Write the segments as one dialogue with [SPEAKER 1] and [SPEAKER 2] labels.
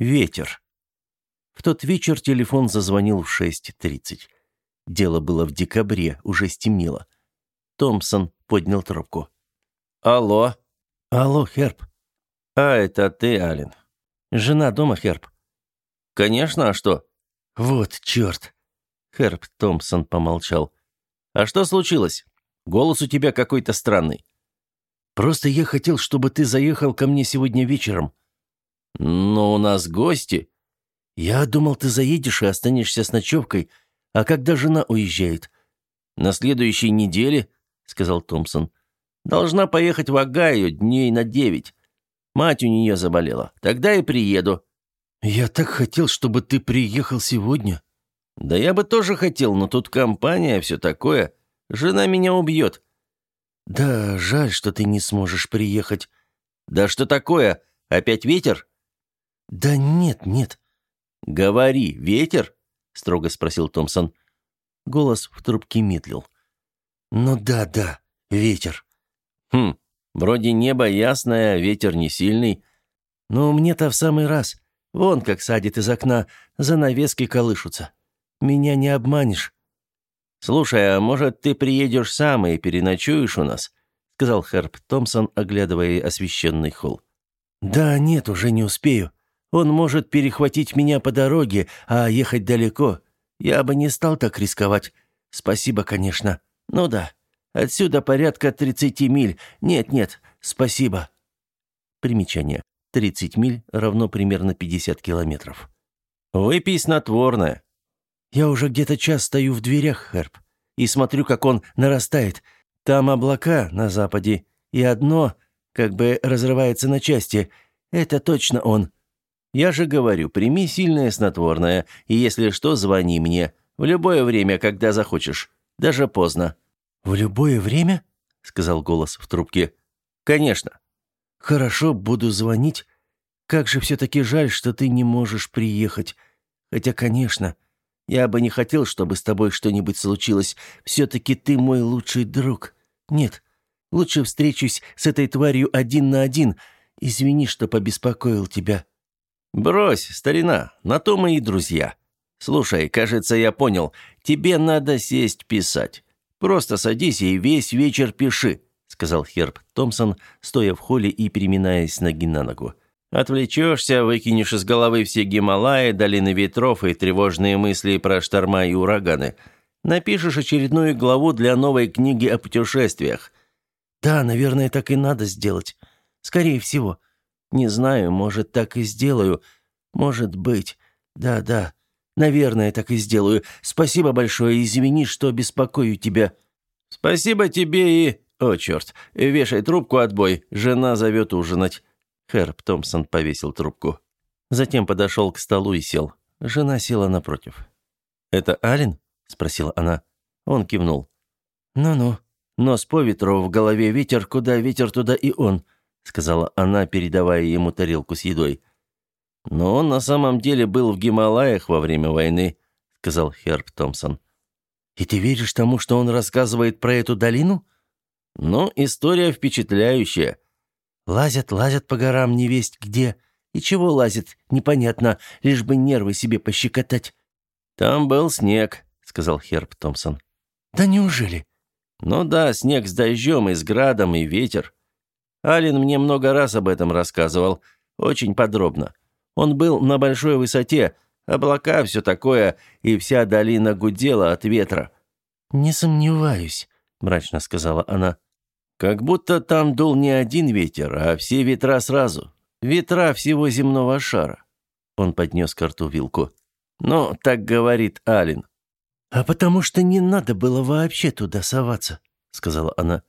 [SPEAKER 1] Ветер. В тот вечер телефон зазвонил в 6.30. Дело было в декабре, уже стемнело. Томпсон поднял трубку.
[SPEAKER 2] «Алло».
[SPEAKER 1] «Алло, Херб».
[SPEAKER 2] «А, это ты, Ален».
[SPEAKER 1] «Жена дома, Херб?»
[SPEAKER 2] «Конечно, а что?»
[SPEAKER 1] «Вот черт!» Херб Томпсон помолчал.
[SPEAKER 2] «А что случилось? Голос у тебя какой-то странный».
[SPEAKER 1] «Просто я хотел, чтобы ты заехал ко мне сегодня вечером».
[SPEAKER 2] «Но у нас гости».
[SPEAKER 1] «Я думал, ты заедешь и останешься с ночевкой. А когда жена уезжает?»
[SPEAKER 2] «На следующей неделе», — сказал Томпсон. «Должна поехать в Агаю дней на девять. Мать у нее заболела. Тогда и приеду».
[SPEAKER 1] «Я так хотел, чтобы ты приехал сегодня».
[SPEAKER 2] «Да я бы тоже хотел, но тут компания, все такое. Жена меня убьет».
[SPEAKER 1] «Да, жаль, что ты не сможешь приехать».
[SPEAKER 2] «Да что такое? Опять ветер?»
[SPEAKER 1] «Да нет, нет».
[SPEAKER 2] «Говори, ветер?» — строго спросил Томпсон.
[SPEAKER 1] Голос в трубке медлил. «Ну да, да, ветер».
[SPEAKER 2] «Хм, вроде небо ясное, ветер не сильный».
[SPEAKER 1] «Ну, мне-то в самый раз. Вон как садит из окна, занавески колышутся. Меня не обманешь».
[SPEAKER 2] «Слушай, а может, ты приедешь сам и переночуешь у нас?» — сказал Херб Томпсон, оглядывая освещенный холл.
[SPEAKER 1] «Да нет, уже не успею. Он может перехватить меня по дороге, а ехать далеко. Я бы не стал так рисковать. Спасибо, конечно. Ну да, отсюда порядка 30 миль. Нет-нет, спасибо». Примечание. 30 миль равно примерно 50 километров.
[SPEAKER 2] «Выпей снотворное».
[SPEAKER 1] «Я уже где-то час стою в дверях, Herb, и смотрю, как он нарастает. Там облака на западе, и одно как бы разрывается на части. Это точно он. Я же говорю, прими сильное снотворное, и если что, звони мне. В любое время, когда захочешь. Даже поздно». «В любое время?» — сказал голос в трубке.
[SPEAKER 2] «Конечно».
[SPEAKER 1] «Хорошо, буду звонить. Как же все-таки жаль, что ты не можешь приехать. Хотя, конечно, я бы не хотел, чтобы с тобой что-нибудь случилось. Все-таки ты мой лучший друг. Нет, лучше встречусь с этой тварью один на один. Извини, что побеспокоил тебя».
[SPEAKER 2] «Брось, старина, на то мои друзья. Слушай, кажется, я понял, тебе надо сесть писать. Просто садись и весь вечер пиши», — сказал Херб Томпсон, стоя в холле и переминаясь ноги на ногу. «Отвлечешься, выкинешь из головы все Гималаи, долины ветров и тревожные мысли про шторма и ураганы. Напишешь очередную главу для новой книги о путешествиях».
[SPEAKER 1] «Да, наверное, так и надо сделать. Скорее всего». Не знаю, может, так и сделаю. Может быть. Да-да. Наверное, так и сделаю. Спасибо большое, извини, что беспокою тебя.
[SPEAKER 2] Спасибо тебе и... О, черт. Вешай трубку, отбой. Жена зовет ужинать. Хэрп Томпсон повесил трубку. Затем подошел к столу и сел. Жена села напротив.
[SPEAKER 1] «Это Ален?» — спросила она. Он кивнул. «Ну-ну. Нос по ветру, в голове ветер, куда ветер, туда и он. — сказала она, передавая ему тарелку с едой.
[SPEAKER 2] «Но он на самом деле был в Гималаях во время войны», — сказал Херб Томпсон.
[SPEAKER 1] «И ты веришь тому, что он рассказывает про эту долину?»
[SPEAKER 2] «Ну, история впечатляющая».
[SPEAKER 1] «Лазят, лазят по горам невесть где. И чего лазят, непонятно, лишь бы нервы себе пощекотать».
[SPEAKER 2] «Там был снег», — сказал Херб Томпсон.
[SPEAKER 1] «Да неужели?»
[SPEAKER 2] «Ну да, снег с дождем и с градом, и ветер. Ален мне много раз об этом рассказывал, очень подробно. Он был на большой высоте, облака, все такое, и вся долина гудела от ветра».
[SPEAKER 1] «Не сомневаюсь», — мрачно сказала она.
[SPEAKER 2] «Как будто там дул не один ветер, а все ветра сразу. Ветра всего земного шара». Он поднес к рту вилку. «Ну, так говорит Ален».
[SPEAKER 1] «А потому что не надо было вообще туда соваться», — сказала она.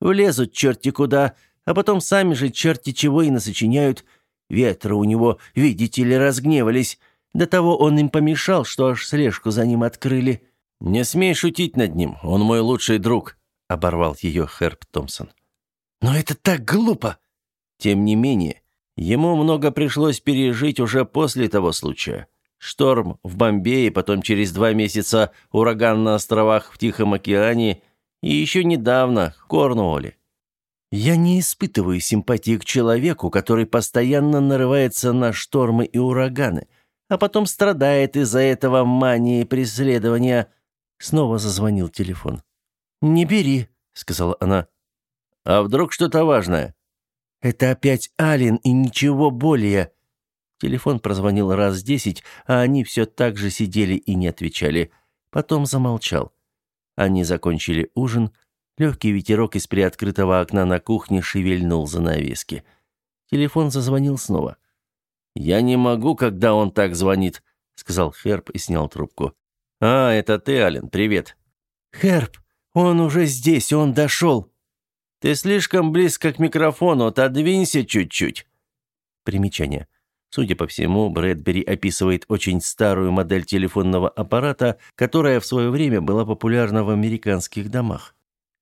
[SPEAKER 1] «Влезут черти куда, а потом сами же черти чего и насочиняют. Ветра у него, видите ли, разгневались. До того он им помешал, что аж слежку за ним открыли».
[SPEAKER 2] «Не смей шутить над ним, он мой лучший друг», — оборвал ее Херб Томпсон.
[SPEAKER 1] «Но это так глупо!»
[SPEAKER 2] Тем не менее, ему много пришлось пережить уже после того случая. Шторм в Бомбее, потом через два месяца ураган на островах в Тихом океане и еще недавно в Корнуолле.
[SPEAKER 1] Я не испытываю симпатии к человеку, который постоянно нарывается на штормы и ураганы, а потом страдает из-за этого мании преследования. Снова зазвонил телефон. «Не бери», — сказала она.
[SPEAKER 2] «А вдруг что-то важное?»
[SPEAKER 1] «Это опять Ален и ничего более». Телефон прозвонил раз десять, а они все так же сидели и не отвечали. Потом замолчал. Они закончили ужин. Легкий ветерок из приоткрытого окна на кухне шевельнул занавески. Телефон зазвонил снова.
[SPEAKER 2] «Я не могу, когда он так звонит», — сказал Херб и снял трубку. «А, это ты, Ален, привет».
[SPEAKER 1] «Херб, он уже здесь, он дошел».
[SPEAKER 2] «Ты слишком близко к микрофону, отодвинься чуть-чуть».
[SPEAKER 1] Примечание. Судя по всему, Брэдбери описывает очень старую модель телефонного аппарата, которая в свое время была популярна в американских домах.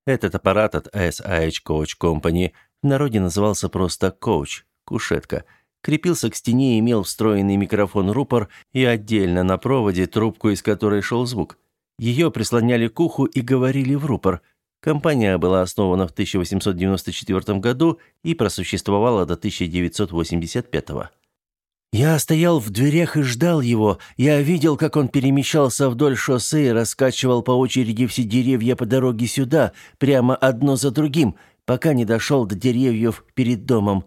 [SPEAKER 1] Этот аппарат от SIH Coach Company в народе назывался просто Coach – кушетка. Крепился к стене имел встроенный микрофон-рупор и отдельно на проводе трубку, из которой шел звук. Ее прислоняли к уху и говорили в рупор. Компания была основана в 1894 году и просуществовала до 1985 года. Я стоял в дверях и ждал его. Я видел, как он перемещался вдоль шоссе и раскачивал по очереди все деревья по дороге сюда, прямо одно за другим, пока не дошел до деревьев перед домом.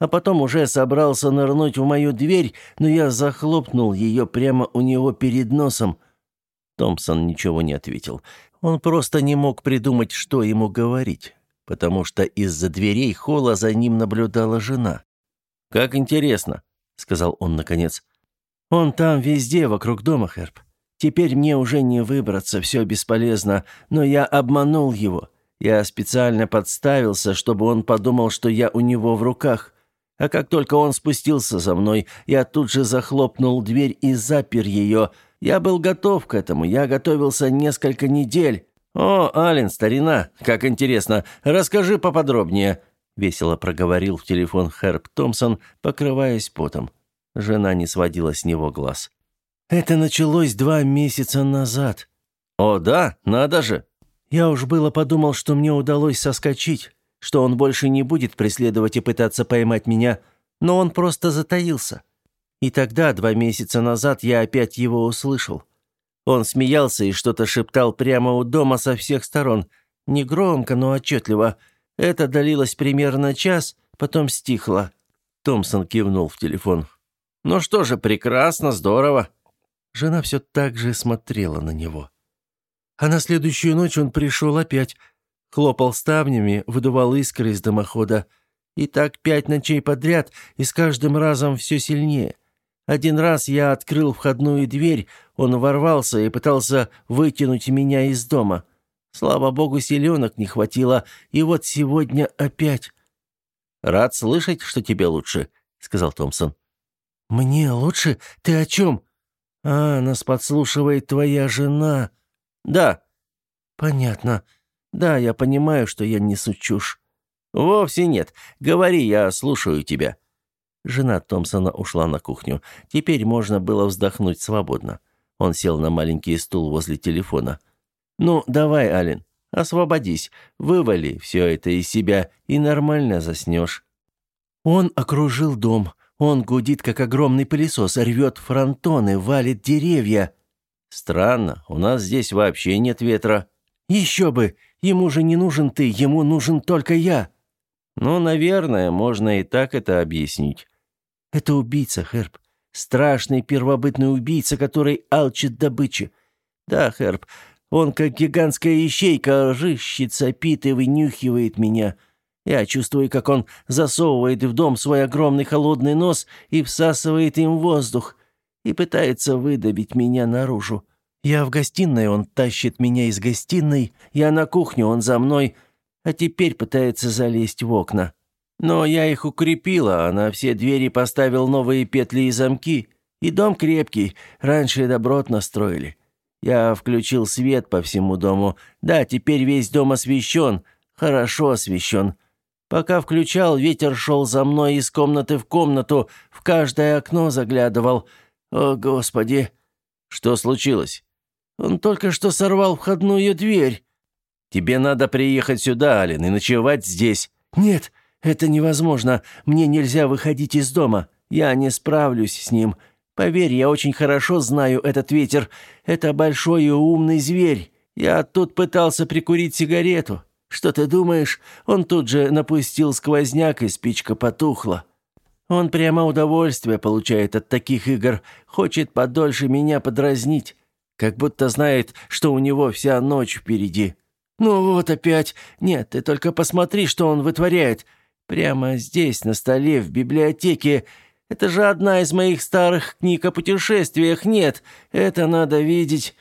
[SPEAKER 1] А потом уже собрался нырнуть в мою дверь, но я захлопнул ее прямо у него перед носом. Томпсон ничего не ответил. Он просто не мог придумать, что ему говорить, потому что из-за дверей холла за ним наблюдала жена.
[SPEAKER 2] «Как интересно», сказал он наконец.
[SPEAKER 1] «Он там везде, вокруг дома, Херб. Теперь мне уже не выбраться, все бесполезно, но я обманул его. Я специально подставился, чтобы он подумал, что я у него в руках. А как только он спустился за мной, я тут же захлопнул дверь и запер ее. Я был готов к этому, я готовился несколько недель».
[SPEAKER 2] «О, Ален, старина, как интересно. Расскажи поподробнее», — весело проговорил в телефон Херб Томпсон, покрываясь потом. Жена не сводила с него глаз.
[SPEAKER 1] «Это началось два месяца назад».
[SPEAKER 2] «О, да? Надо же!»
[SPEAKER 1] «Я уж было подумал, что мне удалось соскочить, что он больше не будет преследовать и пытаться поймать меня, но он просто затаился. И тогда, два месяца назад, я опять его услышал. Он смеялся и что-то шептал прямо у дома со всех сторон, негромко, но отчетливо. Это длилось примерно час, потом стихло». Томпсон кивнул в телефон.
[SPEAKER 2] «Ну что же, прекрасно, здорово».
[SPEAKER 1] Жена все так же смотрела на него. А на следующую ночь он пришел опять, хлопал ставнями, выдувал искры из дымохода. И так пять ночей подряд, и с каждым разом все сильнее. Один раз я открыл входную дверь, он ворвался и пытался вытянуть меня из дома. Слава богу, селенок не хватило, и вот сегодня опять.
[SPEAKER 2] «Рад слышать, что тебе лучше», — сказал Томпсон.
[SPEAKER 1] «Мне лучше? Ты о чем?» «А, нас подслушивает твоя жена».
[SPEAKER 2] «Да».
[SPEAKER 1] «Понятно. Да, я понимаю, что я несу чушь».
[SPEAKER 2] «Вовсе нет. Говори, я слушаю тебя».
[SPEAKER 1] Жена Томпсона ушла на кухню. Теперь можно было вздохнуть свободно. Он сел на маленький стул возле телефона. «Ну, давай, Ален, освободись, вывали все это из себя и нормально заснешь». Он окружил дом. Он гудит, как огромный пылесос, рвет фронтоны, валит деревья.
[SPEAKER 2] Странно, у нас здесь вообще нет ветра.
[SPEAKER 1] Еще бы, ему же не нужен ты, ему нужен только я.
[SPEAKER 2] Ну, наверное, можно и так это объяснить.
[SPEAKER 1] Это убийца, Херб. Страшный первобытный убийца, который алчит добычи. Да, Херб, он как гигантская ищейка рыщет, сопит и вынюхивает меня. — я чувствую, как он засовывает в дом свой огромный холодный нос и всасывает им воздух, и пытается выдавить меня наружу. Я в гостиной, он тащит меня из гостиной, я на кухню, он за мной, а теперь пытается залезть в окна. Но я их укрепила, а на все двери поставил новые петли и замки. И дом крепкий, раньше добротно строили. Я включил свет по всему дому. Да, теперь весь дом освещен, хорошо освещен. Пока включал, ветер шел за мной из комнаты в комнату, в каждое окно заглядывал. О, Господи!
[SPEAKER 2] Что случилось?
[SPEAKER 1] Он только что сорвал входную дверь.
[SPEAKER 2] Тебе надо приехать сюда, Ален, и ночевать здесь.
[SPEAKER 1] «Нет, это невозможно. Мне нельзя выходить из дома. Я не справлюсь с ним. Поверь, я очень хорошо знаю этот ветер. Это большой и умный зверь. Я тут пытался прикурить сигарету. Что ты думаешь? Он тут же напустил сквозняк, и спичка потухла. Он прямо удовольствие получает от таких игр, хочет подольше меня подразнить, как будто знает, что у него вся ночь впереди. Ну вот опять. Нет, ты только посмотри, что он вытворяет. Прямо здесь, на столе, в библиотеке. Это же одна из моих старых книг о путешествиях. Нет, это надо видеть.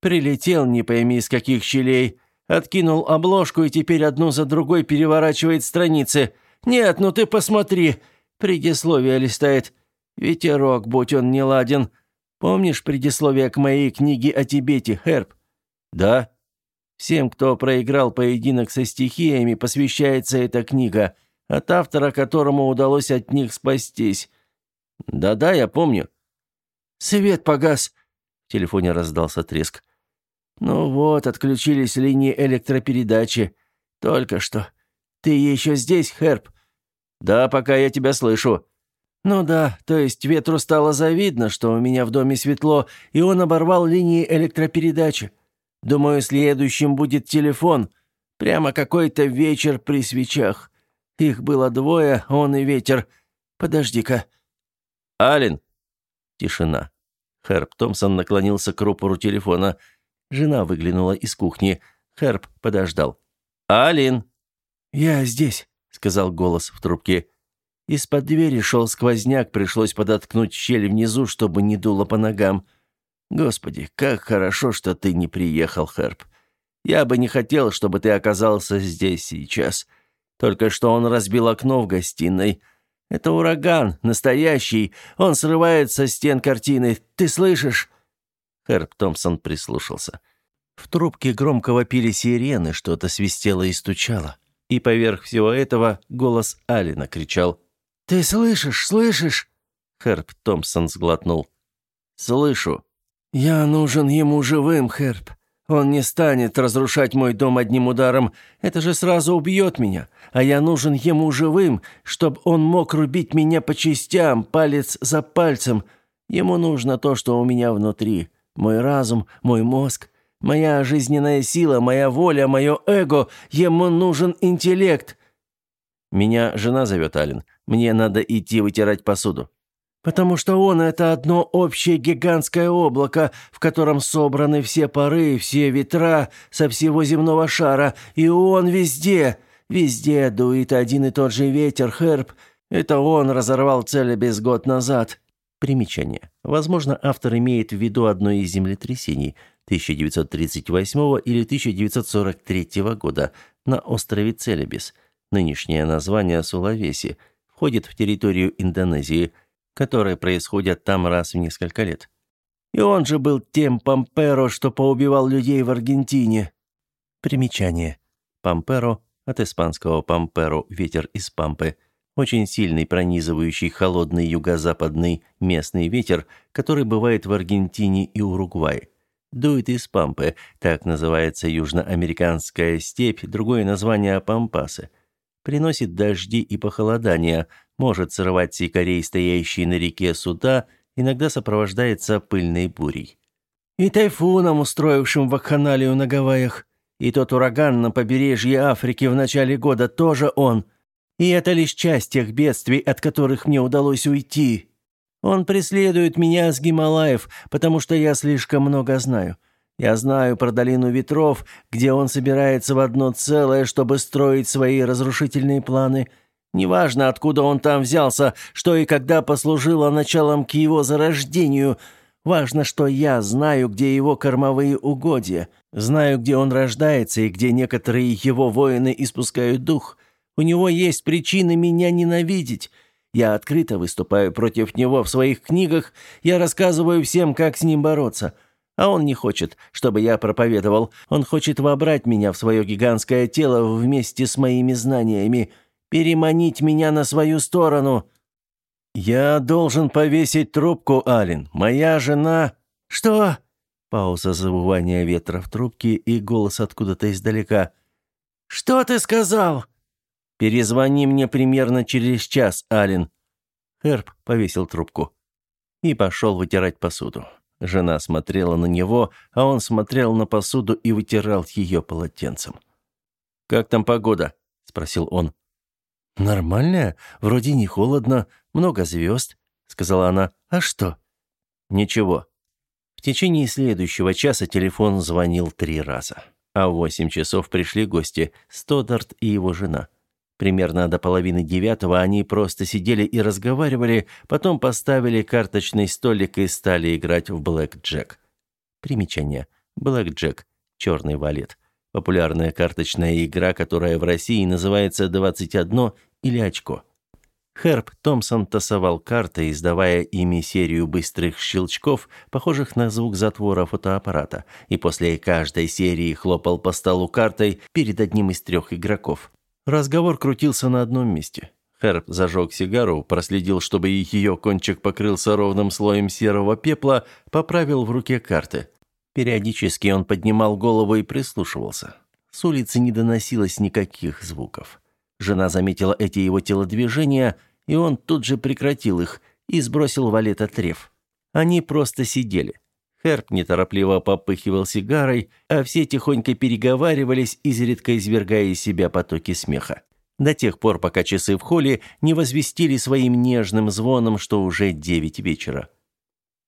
[SPEAKER 1] Прилетел, не пойми, из каких щелей. Откинул обложку и теперь одну за другой переворачивает страницы. Нет, ну ты посмотри. Предисловие листает. Ветерок, будь он не ладен. Помнишь предисловие к моей книге о Тибете, Херб?
[SPEAKER 2] Да.
[SPEAKER 1] Всем, кто проиграл поединок со стихиями, посвящается эта книга, от автора которому удалось от них спастись.
[SPEAKER 2] Да-да, я помню.
[SPEAKER 1] Свет погас. В телефоне раздался треск. Ну вот, отключились линии электропередачи. Только что. Ты еще здесь, Херб?
[SPEAKER 2] «Да, пока я тебя слышу».
[SPEAKER 1] «Ну да, то есть ветру стало завидно, что у меня в доме светло, и он оборвал линии электропередачи. Думаю, следующим будет телефон. Прямо какой-то вечер при свечах. Их было двое, он и ветер. Подожди-ка».
[SPEAKER 2] «Ален».
[SPEAKER 1] Тишина. Херб Томпсон наклонился к рупору телефона. Жена выглянула из кухни. Херб подождал.
[SPEAKER 2] «Алин!»
[SPEAKER 1] «Я здесь» сказал голос в трубке. Из-под двери шел сквозняк, пришлось подоткнуть щель внизу, чтобы не дуло по ногам. Господи, как хорошо, что ты не приехал, Херб. Я бы не хотел, чтобы ты оказался здесь сейчас. Только что он разбил окно в гостиной. Это ураган, настоящий. Он срывает со стен картины. Ты слышишь?» Херб Томпсон прислушался. В трубке громко вопили сирены, что-то свистело и стучало. И поверх всего этого голос Алина кричал. «Ты слышишь, слышишь?» Херб Томпсон сглотнул. «Слышу». «Я нужен ему живым, Херб. Он не станет разрушать мой дом одним ударом. Это же сразу убьет меня. А я нужен ему живым, чтобы он мог рубить меня по частям, палец за пальцем. Ему нужно то, что у меня внутри. Мой разум, мой мозг. Моя жизненная сила, моя воля, мое эго. Ему нужен интеллект. Меня жена зовет, Ален. Мне надо идти вытирать посуду. Потому что он — это одно общее гигантское облако, в котором собраны все пары, все ветра со всего земного шара, и он везде, везде дует один и тот же ветер, Херб. Это он разорвал Целебес год назад. Примечание. Возможно, автор имеет в виду одно из землетрясений – 1938 или 1943 года на острове Целебес, нынешнее название Сулавеси, входит в территорию Индонезии, которые происходят там раз в несколько лет. И он же был тем Памперо, что поубивал людей в Аргентине. Примечание. Памперо от испанского памперо ветер из пампы очень сильный пронизывающий холодный юго-западный местный ветер, который бывает в Аргентине и Уругвае. Дует из Пампы, так называется южноамериканская степь, другое название Пампасы. Приносит дожди и похолодания, может срывать сикарей, стоящие на реке суда, иногда сопровождается пыльной бурей. И тайфуном, устроившим вакханалию на Гавайях. И тот ураган на побережье Африки в начале года тоже он. И это лишь часть тех бедствий, от которых мне удалось уйти. Он преследует меня с Гималаев, потому что я слишком много знаю. Я знаю про долину ветров, где он собирается в одно целое, чтобы строить свои разрушительные планы. Неважно, откуда он там взялся, что и когда послужило началом к его зарождению. Важно, что я знаю, где его кормовые угодья. Знаю, где он рождается и где некоторые его воины испускают дух. У него есть причины меня ненавидеть». Я открыто выступаю против него в своих книгах, я рассказываю всем, как с ним бороться. А он не хочет, чтобы я проповедовал. Он хочет вобрать меня в свое гигантское тело вместе с моими знаниями, переманить меня на свою сторону. Я должен повесить трубку, Алин. Моя жена... Что? Пауза завывания ветра в трубке и голос откуда-то издалека. Что ты сказал?
[SPEAKER 2] «Перезвони мне примерно через час, Ален».
[SPEAKER 1] Херб повесил трубку и пошел вытирать посуду. Жена смотрела на него, а он смотрел на посуду и вытирал ее полотенцем.
[SPEAKER 2] «Как там погода?» – спросил он.
[SPEAKER 1] «Нормальная, вроде не холодно, много звезд», – сказала она. «А что?»
[SPEAKER 2] «Ничего».
[SPEAKER 1] В течение следующего часа телефон звонил три раза. А в восемь часов пришли гости – Стодарт и его жена. Примерно до половины девятого они просто сидели и разговаривали, потом поставили карточный столик и стали играть в блэк-джек. Примечание. Блэк-джек. Черный валет. Популярная карточная игра, которая в России называется «21» или «Очко». Херб Томпсон тасовал карты, издавая ими серию быстрых щелчков, похожих на звук затвора фотоаппарата, и после каждой серии хлопал по столу картой перед одним из трех игроков. Разговор крутился на одном месте. Херб зажег сигару, проследил, чтобы ее кончик покрылся ровным слоем серого пепла, поправил в руке карты. Периодически он поднимал голову и прислушивался. С улицы не доносилось никаких звуков. Жена заметила эти его телодвижения, и он тут же прекратил их и сбросил валет треф. Они просто сидели. Херб неторопливо попыхивал сигарой, а все тихонько переговаривались, изредка извергая из себя потоки смеха. До тех пор, пока часы в холле не возвестили своим нежным звоном, что уже девять вечера.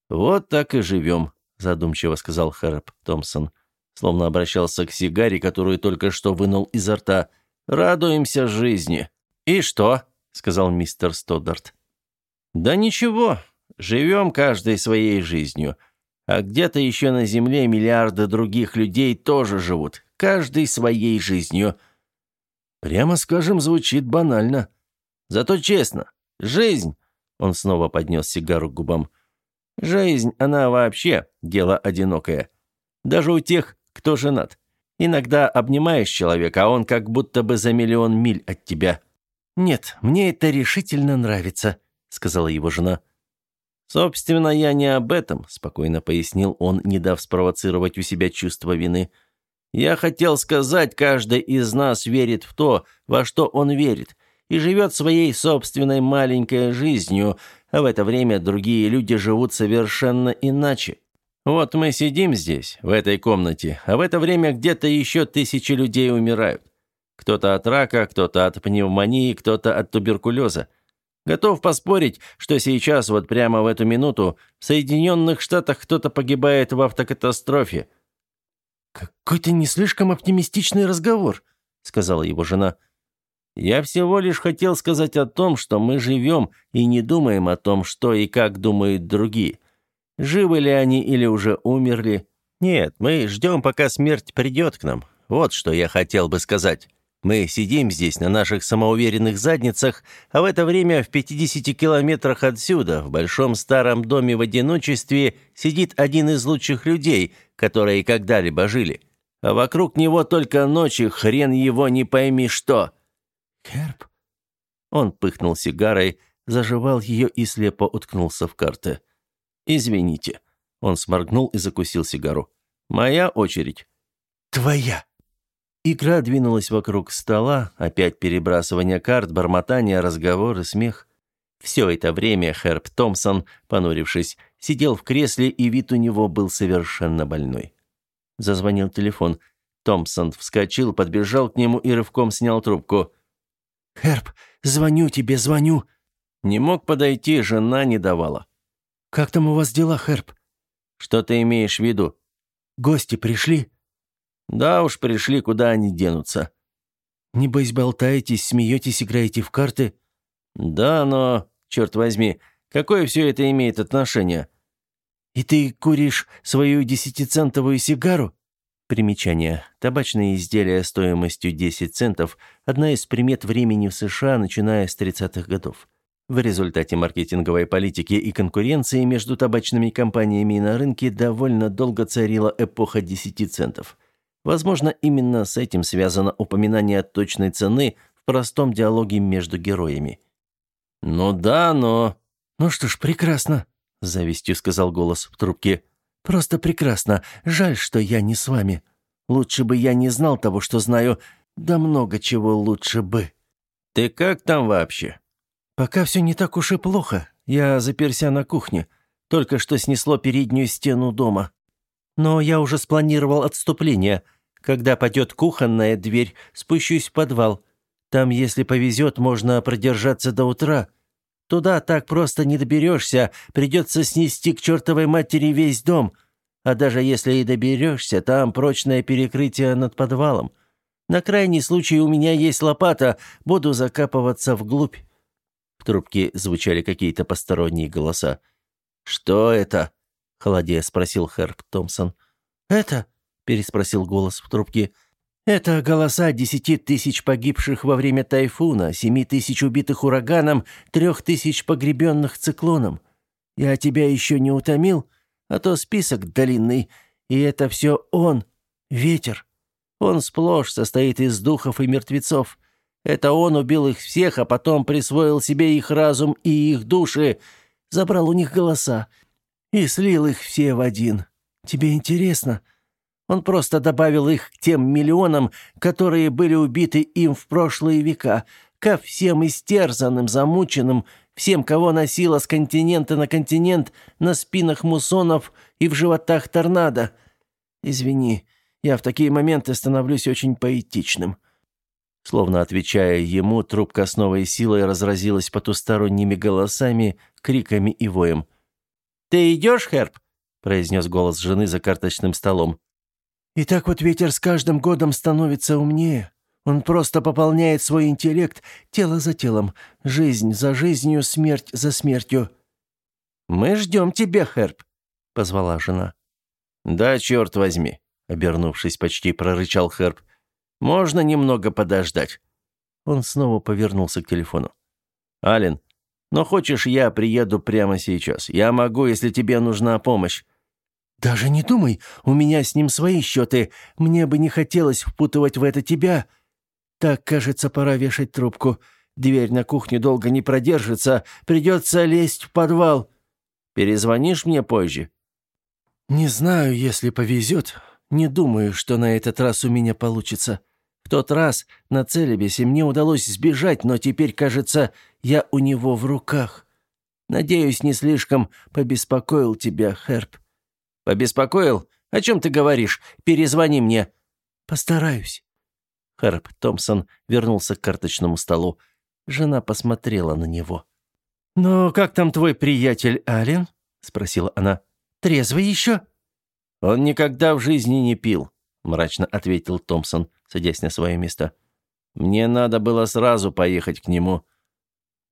[SPEAKER 2] «Вот так и живем», задумчиво сказал Хэрп Томпсон, словно обращался к сигаре, которую только что вынул изо рта. Радуемся жизни. И что? сказал мистер Стоддарт. Да ничего, живем каждой своей жизнью. А где-то еще на земле миллиарды других людей тоже живут, каждый своей жизнью. Прямо скажем, звучит банально. Зато честно. Жизнь. Он снова поднес сигару к губам. Жизнь, она вообще дело одинокое. Даже у тех, кто женат. Иногда обнимаешь человека, а он как будто бы за миллион миль от тебя.
[SPEAKER 1] «Нет, мне это решительно нравится», — сказала его жена.
[SPEAKER 2] «Собственно, я не об этом», — спокойно пояснил он, не дав спровоцировать у себя чувство вины. «Я хотел сказать, каждый из нас верит в то, во что он верит, и живет своей собственной маленькой жизнью, а в это время другие люди живут совершенно иначе. Вот мы сидим здесь, в этой комнате, а в это время где-то еще тысячи людей умирают. Кто-то от рака, кто-то от пневмонии, кто-то от туберкулеза. Готов поспорить, что сейчас, вот прямо в эту минуту, в Соединенных Штатах кто-то погибает в автокатастрофе.
[SPEAKER 1] «Какой-то не слишком оптимистичный разговор», — сказала его жена.
[SPEAKER 2] Я всего лишь хотел сказать о том, что мы живем и не думаем о том, что и как думают другие. Живы ли они или уже умерли? Нет, мы ждем, пока смерть придет к нам. Вот что я хотел бы сказать. Мы сидим здесь на наших самоуверенных задницах, а в это время в 50 километрах отсюда, в большом старом доме в одиночестве, сидит один из лучших людей, которые когда-либо жили. А вокруг него только ночи, хрен его не пойми что.
[SPEAKER 1] «Керп?»
[SPEAKER 2] Он пыхнул сигарой, заживал ее и слепо уткнулся в карты. «Извините». Он сморгнул и закусил сигару. «Моя очередь».
[SPEAKER 1] «Твоя».
[SPEAKER 2] Игра двинулась вокруг стола, опять перебрасывание карт, бормотание, разговоры, смех. Все это время Херб Томпсон, понурившись, сидел в кресле, и вид у него был совершенно больной. Зазвонил телефон. Томпсон вскочил, подбежал к нему и рывком снял трубку.
[SPEAKER 1] «Херб, звоню тебе, звоню!»
[SPEAKER 2] Не мог подойти, жена не давала.
[SPEAKER 1] «Как там у вас дела, Херб?»
[SPEAKER 2] «Что ты имеешь в виду?»
[SPEAKER 1] «Гости пришли?»
[SPEAKER 2] «Да уж, пришли, куда они денутся?»
[SPEAKER 1] «Небось, болтаетесь, смеетесь, играете в карты?»
[SPEAKER 2] «Да, но, черт возьми, какое все это имеет отношение?»
[SPEAKER 1] «И ты куришь свою десятицентовую сигару?»
[SPEAKER 2] Примечание. Табачные изделия стоимостью 10 центов – одна из примет времени в США, начиная с 30-х годов. В результате маркетинговой политики и конкуренции между табачными компаниями на рынке довольно долго царила эпоха 10 центов. Возможно, именно с этим связано упоминание точной цены в простом диалоге между героями.
[SPEAKER 1] «Ну да, но...» «Ну что ж, прекрасно», – завистью сказал голос в трубке. Просто прекрасно. Жаль, что я не с вами. Лучше бы я не знал того, что знаю. Да много чего лучше бы».
[SPEAKER 2] Ты как там вообще?»
[SPEAKER 1] «Пока все не так уж и плохо. Я заперся на кухне. Только что снесло переднюю стену дома. Но я уже спланировал отступление. Когда падет кухонная дверь, спущусь в подвал. Там, если повезет, можно продержаться до утра. Туда так просто не доберешься, придется снести к чертовой матери весь дом. А даже если и доберешься, там прочное перекрытие над подвалом. На крайний случай у меня есть лопата, буду закапываться вглубь». В трубке звучали какие-то посторонние голоса.
[SPEAKER 2] «Что это?»
[SPEAKER 1] — холодея спросил Хэрп Томпсон. «Это?» — переспросил голос в трубке. «Это голоса десяти тысяч погибших во время тайфуна, семи тысяч убитых ураганом, трех тысяч погребенных циклоном. Я тебя еще не утомил, а то список длинный, и это все он, ветер. Он сплошь состоит из духов и мертвецов. Это он убил их всех, а потом присвоил себе их разум и их души, забрал у них голоса и слил их все в один. Тебе интересно? Он просто добавил их к тем миллионам, которые были убиты им в прошлые века, ко всем истерзанным, замученным, всем, кого носило с континента на континент на спинах муссонов и в животах торнадо. Извини, я в такие моменты становлюсь очень поэтичным».
[SPEAKER 2] Словно отвечая ему, трубка с новой силой разразилась потусторонними голосами, криками и воем. «Ты идешь, Херб?» — произнес голос жены за карточным столом.
[SPEAKER 1] «И так вот ветер с каждым годом становится умнее. Он просто пополняет свой интеллект тело за телом, жизнь за жизнью, смерть за смертью».
[SPEAKER 2] «Мы ждем тебя, Херб», — позвала жена.
[SPEAKER 1] «Да, черт возьми», — обернувшись, почти прорычал Херб. «Можно немного подождать?» Он снова повернулся к телефону.
[SPEAKER 2] «Ален, но хочешь, я приеду прямо сейчас? Я могу, если тебе нужна помощь».
[SPEAKER 1] «Даже не думай, у меня с ним свои счеты. Мне бы не хотелось впутывать в это тебя». «Так, кажется, пора вешать трубку. Дверь на кухне долго не продержится. Придется лезть в подвал».
[SPEAKER 2] «Перезвонишь мне позже?»
[SPEAKER 1] «Не знаю, если повезет. Не думаю, что на этот раз у меня получится. Тот раз на Целебесе мне удалось сбежать, но теперь, кажется, я у него в руках. Надеюсь, не слишком побеспокоил тебя, Херб».
[SPEAKER 2] «Побеспокоил? О чем ты говоришь? Перезвони мне».
[SPEAKER 1] «Постараюсь». Херб Томпсон вернулся к карточному столу. Жена посмотрела на него. «Ну, как там твой приятель Ален?» — спросила она. «Трезвый еще?»
[SPEAKER 2] «Он никогда в жизни не пил», — мрачно ответил Томпсон, садясь на свое место. «Мне надо было сразу поехать к нему».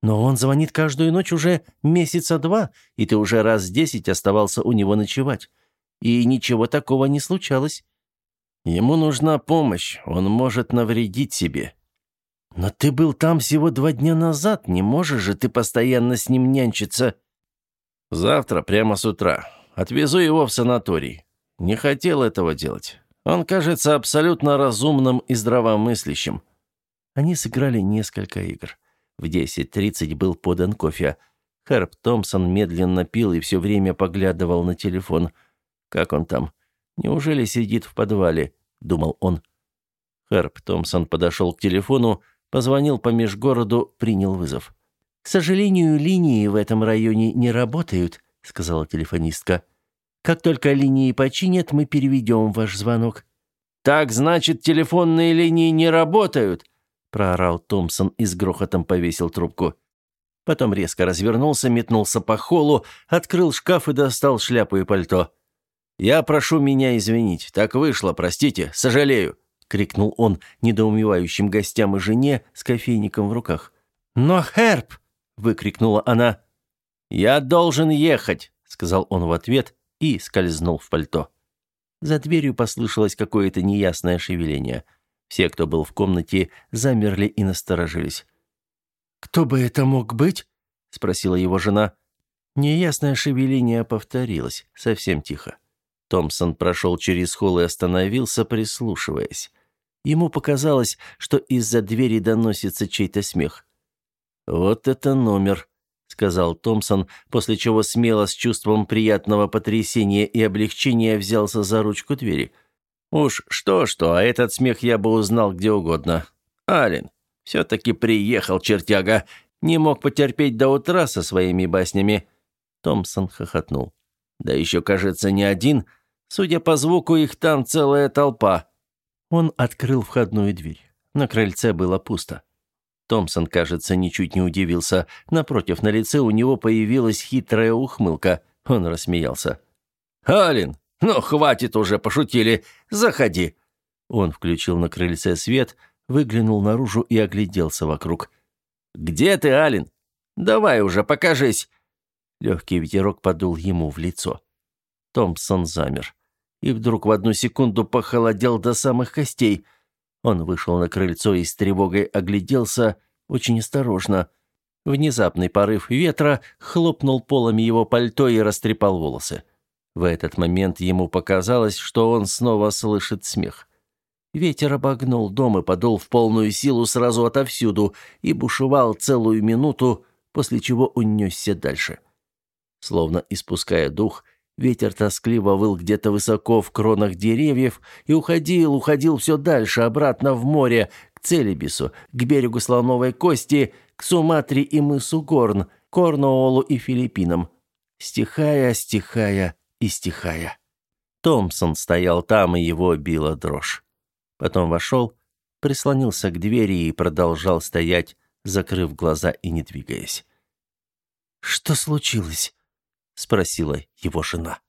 [SPEAKER 1] «Но он звонит каждую ночь уже месяца два, и ты уже раз десять оставался у него ночевать. И ничего такого не случалось».
[SPEAKER 2] «Ему нужна помощь, он может навредить себе».
[SPEAKER 1] «Но ты был там всего два дня назад, не можешь же ты постоянно с ним нянчиться?»
[SPEAKER 2] «Завтра, прямо с утра. Отвезу его в санаторий. Не хотел этого делать. Он кажется абсолютно разумным и здравомыслящим».
[SPEAKER 1] Они сыграли несколько игр. В 10.30 был подан кофе. Хэрп Томпсон медленно пил и все время поглядывал на телефон. «Как он там? Неужели сидит в подвале?» — думал он. Хэрп Томпсон подошел к телефону, позвонил по межгороду, принял вызов. «К сожалению, линии в этом районе не работают», — сказала телефонистка. Как только линии починят, мы переведем ваш звонок».
[SPEAKER 2] «Так, значит, телефонные линии не работают?»
[SPEAKER 1] – проорал Томпсон и с грохотом повесил трубку. Потом резко развернулся, метнулся по холлу, открыл шкаф и достал шляпу и пальто.
[SPEAKER 2] «Я прошу меня извинить. Так вышло, простите, сожалею», — крикнул он недоумевающим гостям и жене с кофейником в руках.
[SPEAKER 1] «Но, Херб!» — выкрикнула она.
[SPEAKER 2] «Я должен ехать», — сказал он в ответ и скользнул в пальто.
[SPEAKER 1] За дверью послышалось какое-то неясное шевеление. Все, кто был в комнате, замерли и насторожились. «Кто бы это мог быть?» — спросила его жена. Неясное шевеление повторилось, совсем тихо. Томпсон прошел через холл и остановился, прислушиваясь. Ему показалось, что из-за двери доносится чей-то смех. «Вот это номер!» Сказал Томпсон, после чего смело с чувством приятного потрясения и облегчения взялся за ручку двери.
[SPEAKER 2] Уж что-что, а этот смех я бы узнал где угодно. Ален, Все-таки приехал чертяга. Не мог потерпеть до утра со своими баснями». Томпсон хохотнул. «Да еще, кажется, не один. Судя по звуку, их там целая толпа». Он открыл входную дверь. На крыльце было пусто. Томпсон, кажется, ничуть не удивился. Напротив, на лице у него появилась хитрая ухмылка. Он рассмеялся. «Алин, ну хватит уже, пошутили. Заходи». Он включил на крыльце свет, выглянул наружу и огляделся вокруг. «Где ты, Алин? Давай уже, покажись!» Легкий ветерок подул ему в лицо. Томпсон замер. И вдруг в одну секунду похолодел до самых костей. Он вышел на крыльцо и с тревогой огляделся очень осторожно. Внезапный порыв ветра хлопнул полами его пальто и растрепал волосы. В этот момент ему показалось, что он снова слышит смех. Ветер обогнул дом и подул в полную силу сразу отовсюду и бушевал целую минуту, после чего унесся дальше. Словно испуская дух, ветер тоскливо выл где-то высоко в кронах деревьев и уходил, уходил все дальше, обратно в море, к Целебису, к берегу Слоновой Кости, к Суматре и мысу Горн, Корнуолу и Филиппинам. Стихая, стихая и стихая. Томпсон стоял там, и его била дрожь. Потом вошел, прислонился к двери и продолжал стоять, закрыв глаза и не двигаясь.
[SPEAKER 1] «Что случилось?» — спросила его жена.